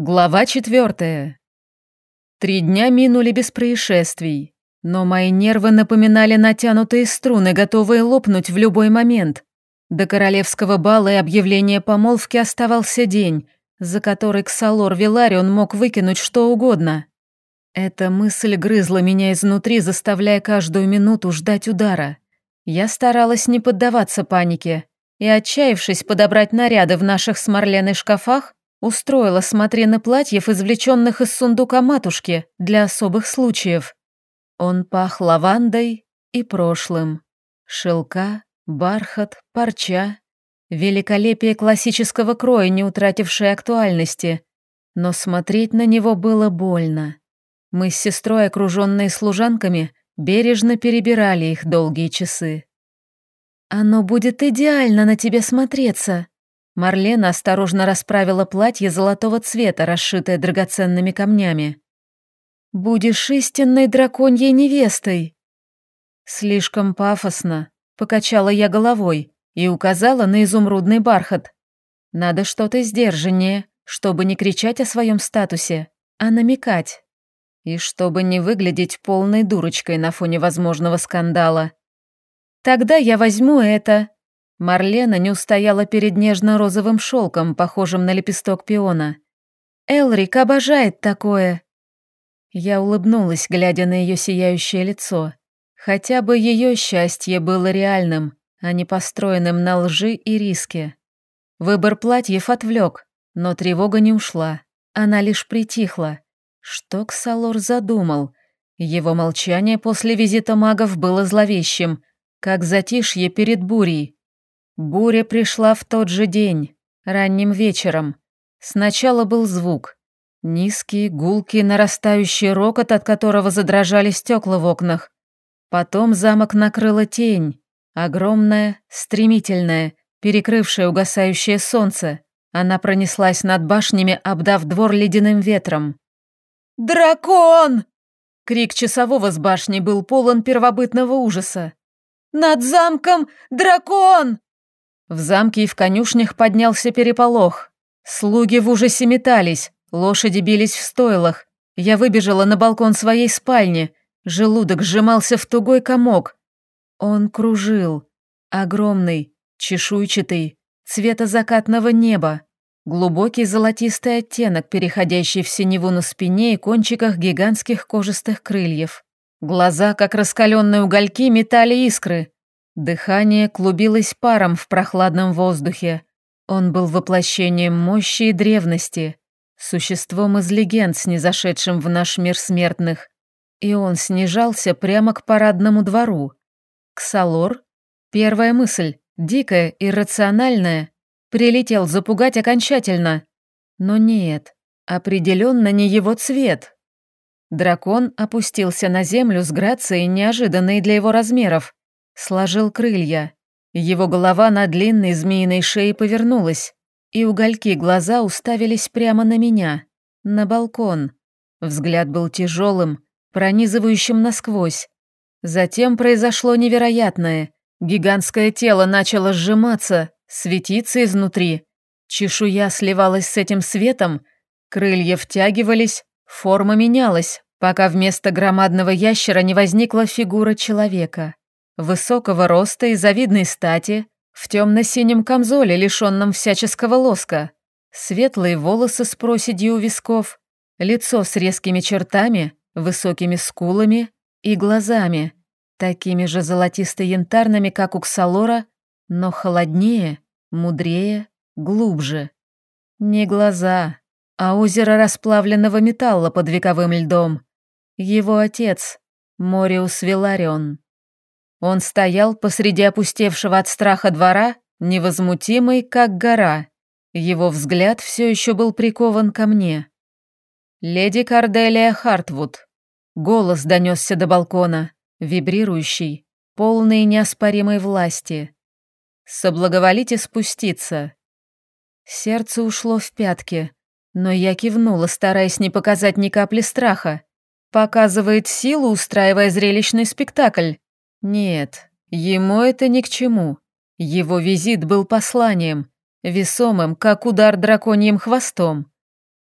Глава четвертая. Три дня минули без происшествий, но мои нервы напоминали натянутые струны, готовые лопнуть в любой момент. До королевского бала и объявления помолвки оставался день, за который Ксалор Виларион мог выкинуть что угодно. Эта мысль грызла меня изнутри, заставляя каждую минуту ждать удара. Я старалась не поддаваться панике и, отчаявшись подобрать наряды в наших с шкафах, Устроила смотрены платьев, извлеченных из сундука матушки, для особых случаев. Он пах лавандой и прошлым. Шелка, бархат, парча. Великолепие классического кроя, не утратившее актуальности. Но смотреть на него было больно. Мы с сестрой, окруженные служанками, бережно перебирали их долгие часы. «Оно будет идеально на тебе смотреться», Марлена осторожно расправила платье золотого цвета, расшитое драгоценными камнями. «Будешь истинной драконьей невестой!» «Слишком пафосно», — покачала я головой и указала на изумрудный бархат. «Надо что-то сдержаннее, чтобы не кричать о своем статусе, а намекать. И чтобы не выглядеть полной дурочкой на фоне возможного скандала. Тогда я возьму это», Марлена не устояла перед нежно-розовым шелком, похожим на лепесток пиона. «Элрик обожает такое!» Я улыбнулась, глядя на ее сияющее лицо. Хотя бы ее счастье было реальным, а не построенным на лжи и риске. Выбор платьев отвлек, но тревога не ушла. Она лишь притихла. Что Ксалор задумал? Его молчание после визита магов было зловещим, как затишье перед бурей. Буря пришла в тот же день, ранним вечером. Сначала был звук. Низкий, гулкий, нарастающий рокот, от которого задрожали стекла в окнах. Потом замок накрыла тень, огромная, стремительная, перекрывшая угасающее солнце. Она пронеслась над башнями, обдав двор ледяным ветром. «Дракон!» Крик часового с башни был полон первобытного ужаса. «Над замком дракон!» В замке и в конюшнях поднялся переполох. Слуги в ужасе метались, лошади бились в стойлах. Я выбежала на балкон своей спальни. Желудок сжимался в тугой комок. Он кружил. Огромный, чешуйчатый, цвета закатного неба. Глубокий золотистый оттенок, переходящий в синеву на спине и кончиках гигантских кожистых крыльев. Глаза, как раскаленные угольки, метали искры. Дыхание клубилось паром в прохладном воздухе. Он был воплощением мощи и древности, существом из легенд, снизошедшим в наш мир смертных. И он снижался прямо к парадному двору. Ксалор? Первая мысль, дикая, иррациональная, прилетел запугать окончательно. Но нет, определенно не его цвет. Дракон опустился на землю с грацией, неожиданной для его размеров, сложил крылья. Его голова на длинной змеиной шее повернулась, и угольки глаза уставились прямо на меня, на балкон. Взгляд был тяжелым, пронизывающим насквозь. Затем произошло невероятное. Гигантское тело начало сжиматься, светиться изнутри. Чешуя сливалась с этим светом, крылья втягивались, форма менялась, пока вместо громадного ящера не возникла фигура человека. Высокого роста и завидной стати, в темно-синем камзоле, лишенном всяческого лоска, светлые волосы с проседью у висков, лицо с резкими чертами, высокими скулами и глазами, такими же золотисто-янтарными, как у Ксалора, но холоднее, мудрее, глубже. Не глаза, а озеро расплавленного металла под вековым льдом. Его отец, Мориус Виларион. Он стоял посреди опустевшего от страха двора, невозмутимый, как гора. Его взгляд все еще был прикован ко мне. «Леди Карделия Хартвуд». Голос донесся до балкона, вибрирующий, полный неоспоримой власти. «Соблаговолите спуститься». Сердце ушло в пятки, но я кивнула, стараясь не показать ни капли страха. Показывает силу, устраивая зрелищный спектакль. Нет, ему это ни к чему. Его визит был посланием, весомым, как удар драконьим хвостом.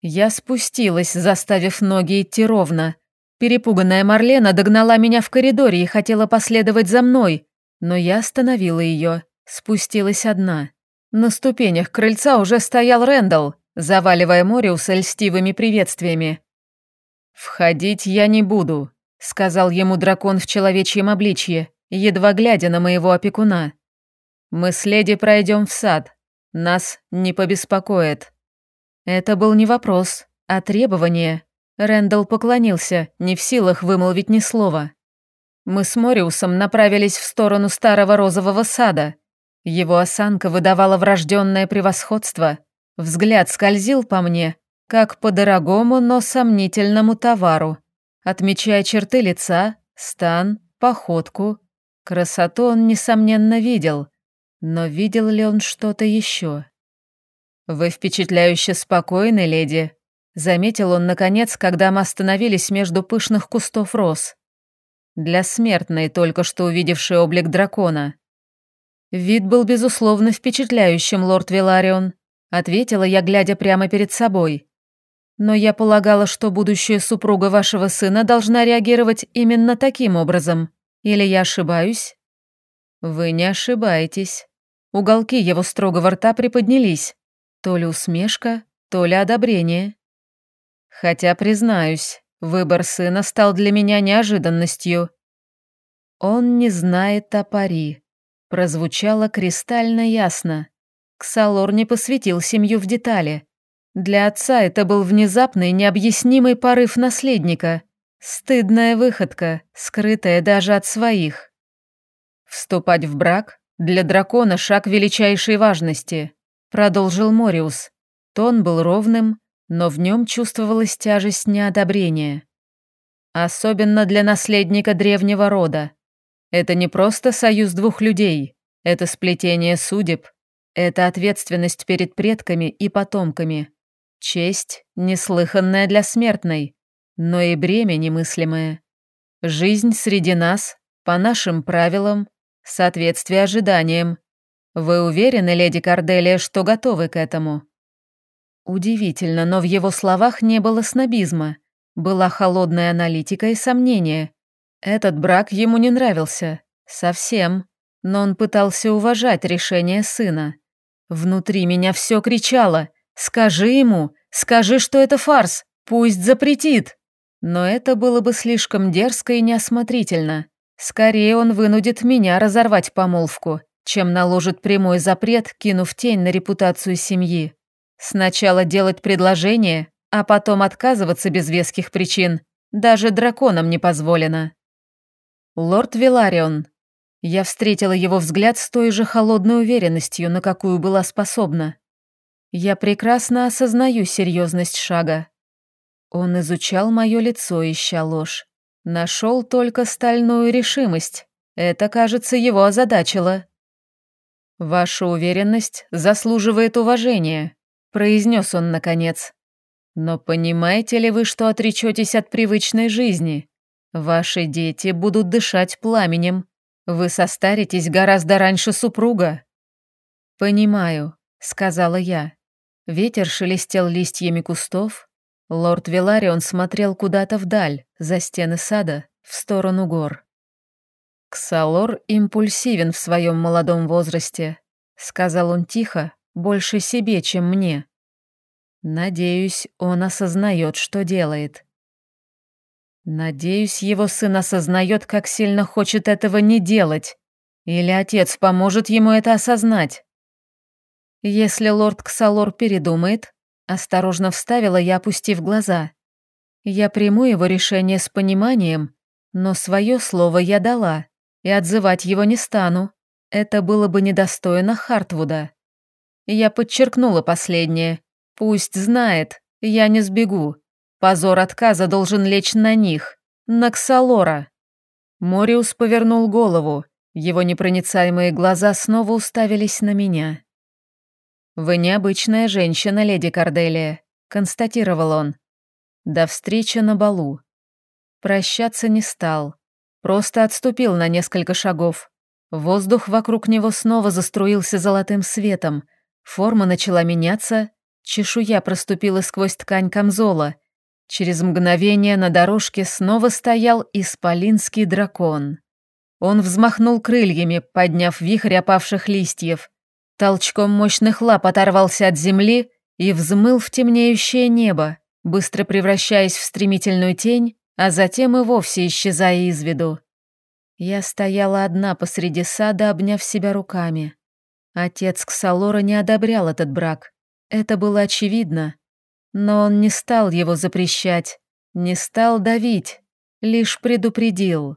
Я спустилась, заставив ноги идти ровно. Перепуганная Марлена догнала меня в коридоре и хотела последовать за мной, но я остановила ее, спустилась одна. На ступенях крыльца уже стоял Рэндалл, заваливая Мориуса льстивыми приветствиями. «Входить я не буду», — сказал ему дракон в человечьем обличье, едва глядя на моего опекуна. «Мы с леди пройдем в сад. Нас не побеспокоит». Это был не вопрос, а требование. Рэндалл поклонился, не в силах вымолвить ни слова. Мы с Мориусом направились в сторону старого розового сада. Его осанка выдавала врожденное превосходство. Взгляд скользил по мне, как по дорогому, но сомнительному товару, отмечая черты лица, стан, походку. Красоту он, несомненно, видел, но видел ли он что-то еще? «Вы впечатляюще спокойны, леди», — заметил он, наконец, когда мы остановились между пышных кустов роз. Для смертной, только что увидевшей облик дракона. Вид был, безусловно, впечатляющим, лорд Виларион, ответила я, глядя прямо перед собой. Но я полагала, что будущая супруга вашего сына должна реагировать именно таким образом. Или я ошибаюсь? Вы не ошибаетесь. Уголки его строгого рта приподнялись. То ли усмешка, то ли одобрение. Хотя, признаюсь, выбор сына стал для меня неожиданностью. Он не знает о пари. Прозвучало кристально ясно. Ксалор не посвятил семью в детали. Для отца это был внезапный, необъяснимый порыв наследника. Стыдная выходка, скрытая даже от своих. Вступать в брак для дракона шаг величайшей важности, продолжил Мориус. Тон был ровным, но в нем чувствовалась тяжесть неодобрения. Особенно для наследника древнего рода. Это не просто союз двух людей, это сплетение судеб, это ответственность перед предками и потомками. Честь, неслыханная для смертной, но и бремя немыслимое. Жизнь среди нас, по нашим правилам, соответствие ожиданиям. Вы уверены, леди Корделия, что готовы к этому? Удивительно, но в его словах не было снобизма. Была холодная аналитика и сомнение. Этот брак ему не нравился. Совсем. Но он пытался уважать решение сына. Внутри меня все кричало. «Скажи ему! Скажи, что это фарс! Пусть запретит!» Но это было бы слишком дерзко и неосмотрительно. Скорее он вынудит меня разорвать помолвку, чем наложит прямой запрет, кинув тень на репутацию семьи. Сначала делать предложение, а потом отказываться без веских причин. Даже драконам не позволено. Лорд Виларион, я встретила его взгляд с той же холодной уверенностью, на какую была способна. Я прекрасно осознаю серьезность шага. Он изучал мое лицо, ища ложь. Нашел только стальную решимость. Это, кажется, его озадачило. «Ваша уверенность заслуживает уважения», — произнес он наконец. «Но понимаете ли вы, что отречетесь от привычной жизни? Ваши дети будут дышать пламенем, вы состаритесь гораздо раньше супруга». «Понимаю», — сказала я. Ветер шелестел листьями кустов. Лорд Виларион смотрел куда-то вдаль, за стены сада, в сторону гор. «Ксалор импульсивен в своем молодом возрасте», — сказал он тихо, больше себе, чем мне. «Надеюсь, он осознает, что делает». Надеюсь, его сын осознает, как сильно хочет этого не делать. Или отец поможет ему это осознать. Если лорд Ксалор передумает, осторожно вставила я, опустив глаза. Я приму его решение с пониманием, но свое слово я дала, и отзывать его не стану. Это было бы недостойно Хартвуда. Я подчеркнула последнее. Пусть знает, я не сбегу. Позор отказа должен лечь на них, на Ксалора. Мориус повернул голову, его непроницаемые глаза снова уставились на меня. «Вы необычная женщина, леди Корделия», — констатировал он. «До встречи на балу». Прощаться не стал, просто отступил на несколько шагов. Воздух вокруг него снова заструился золотым светом, форма начала меняться, Чешуя проступила сквозь ткань камзола. Через мгновение на дорожке снова стоял исполинский дракон. Он взмахнул крыльями, подняв вихрь опавших листьев. Толчком мощных лап оторвался от земли и взмыл в темнеющее небо, быстро превращаясь в стремительную тень, а затем и вовсе исчезая из виду. Я стояла одна посреди сада, обняв себя руками. Отец Ксалора не одобрял этот брак. Это было очевидно. Но он не стал его запрещать, не стал давить, лишь предупредил.